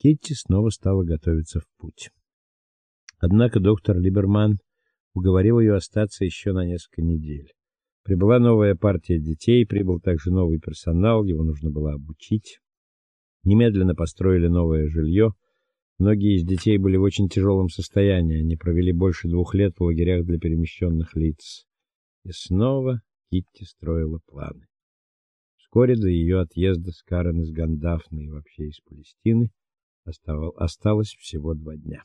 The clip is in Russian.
Китти снова стала готовиться в путь. Однако доктор Либерман уговорил ее остаться еще на несколько недель. Прибыла новая партия детей, прибыл также новый персонал, его нужно было обучить. Немедленно построили новое жилье. Многие из детей были в очень тяжелом состоянии, они провели больше двух лет в лагерях для перемещенных лиц. И снова Китти строила планы. Вскоре до ее отъезда с Карен из Гандафны и вообще из Палестины осталось всего два дня.